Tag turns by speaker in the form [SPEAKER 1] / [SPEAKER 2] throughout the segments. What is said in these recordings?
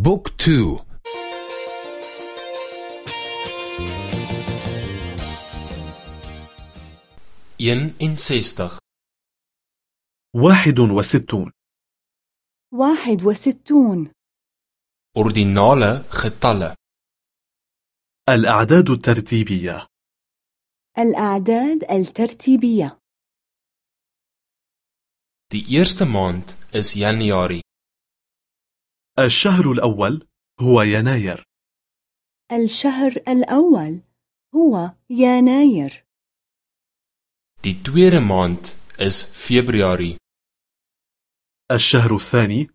[SPEAKER 1] Book two.
[SPEAKER 2] Een en sestig.
[SPEAKER 3] واحد وستون.
[SPEAKER 4] واحد وستون.
[SPEAKER 2] Ordinale getalle
[SPEAKER 3] الأعداد الترتيبية.
[SPEAKER 4] الأعداد الترتيبية.
[SPEAKER 2] Die eerste maand is Januarie.
[SPEAKER 3] الشهر الأول هو يناير.
[SPEAKER 4] الشهر الأول هو يناير.
[SPEAKER 2] Die tweede maand is Februarie.
[SPEAKER 3] الشهر الثاني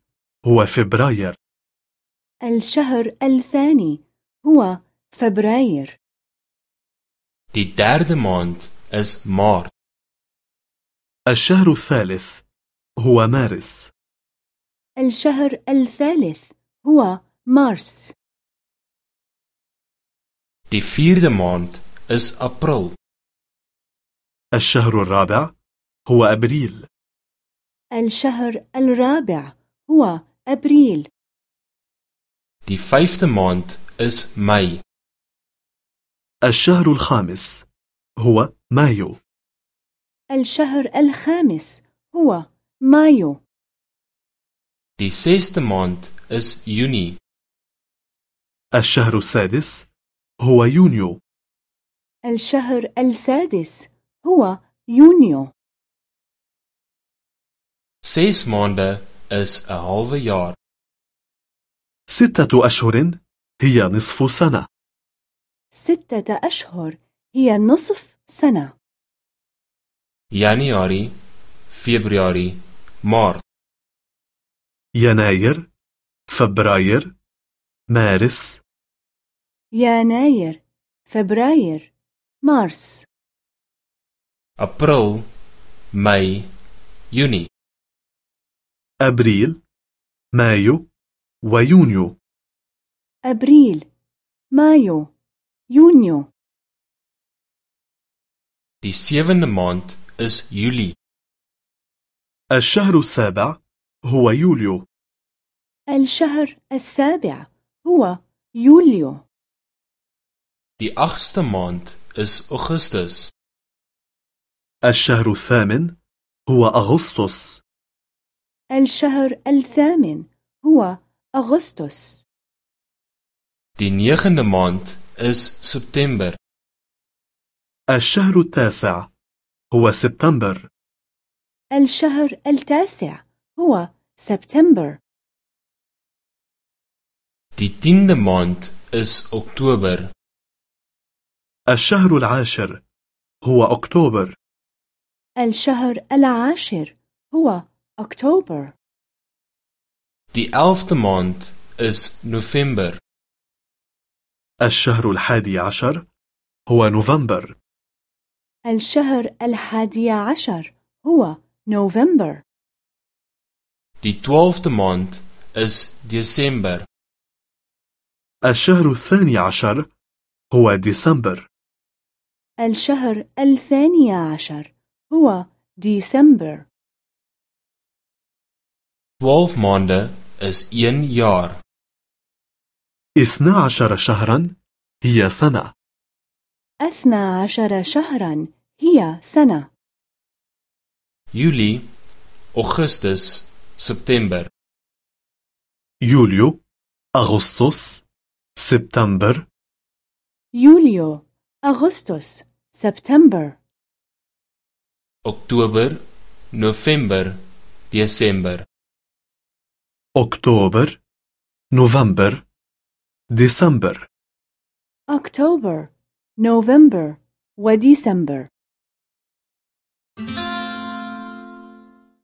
[SPEAKER 3] هو فبراير.
[SPEAKER 4] الشهر الثاني هو فبراير.
[SPEAKER 2] Die derde maand is Maart.
[SPEAKER 3] الشهر الثالث هو مارس.
[SPEAKER 4] الشهر الثالث هو مارس.
[SPEAKER 2] Die vierde maand is April.
[SPEAKER 3] الشهر الرابع هو أبريل.
[SPEAKER 4] الشهر الرابع هو أبريل.
[SPEAKER 2] Die vyfde maand is Mei.
[SPEAKER 3] الشهر الخامس هو مايو.
[SPEAKER 4] الشهر الخامس هو مايو.
[SPEAKER 2] Die sesde maand is Junie.
[SPEAKER 3] الشهر السادس هو يونيو
[SPEAKER 4] الشهر السادس هو يونيو
[SPEAKER 2] Ses maande is 'n halwe jaar.
[SPEAKER 3] ستة أشهر هي نصف سنة
[SPEAKER 4] ستة أشهر هي نصف سنة
[SPEAKER 2] Januarie, Februarie, Maart.
[SPEAKER 3] يناير فبراير مارس
[SPEAKER 4] يناير فبراير مارس
[SPEAKER 2] April, Mei, Junie.
[SPEAKER 3] أبريل مايو ويونيو
[SPEAKER 4] أبريل مايو يونيو
[SPEAKER 2] Die sewende maand is Julie.
[SPEAKER 3] الشهر السابع هو يوليو.
[SPEAKER 4] الشهر السابع هو يوليو.
[SPEAKER 2] Die agste maand is Augustus.
[SPEAKER 3] الشهر الثامن هو أغسطس.
[SPEAKER 4] الشهر الثامن هو أغسطس.
[SPEAKER 2] Die negende maand is September.
[SPEAKER 3] الشهر التاسع هو سبتمبر.
[SPEAKER 4] الشهر التاسع هو سبتمبر
[SPEAKER 2] Die tiende maand is Oktober.
[SPEAKER 3] الشهر العاشر هو أكتوبر.
[SPEAKER 4] الشهر العاشر هو أكتوبر
[SPEAKER 2] Die elfde maand is November.
[SPEAKER 3] الشهر الحادي عشر هو نوفمبر.
[SPEAKER 4] الشهر الحادي عشر هو نوفمبر
[SPEAKER 2] Die twaalfde maand is Desember.
[SPEAKER 3] الشهر الثاني عشر هو ديسمبر
[SPEAKER 4] الشهر الثاني عشر هو ديسمبر
[SPEAKER 2] 12 maande is 1 jaar.
[SPEAKER 3] اثنا عشر شهرا هي سنة
[SPEAKER 4] أثنى عشر شهرا هي سنة
[SPEAKER 2] Julie, Augustus, September.
[SPEAKER 3] يوليو أغسطس سبتمبر
[SPEAKER 4] يوليو أغسطس سبتمبر
[SPEAKER 2] Oktober, November, Desember.
[SPEAKER 3] أكتوبر نوفمبر ديسمبر
[SPEAKER 4] أكتوبر نوفمبر وديسمبر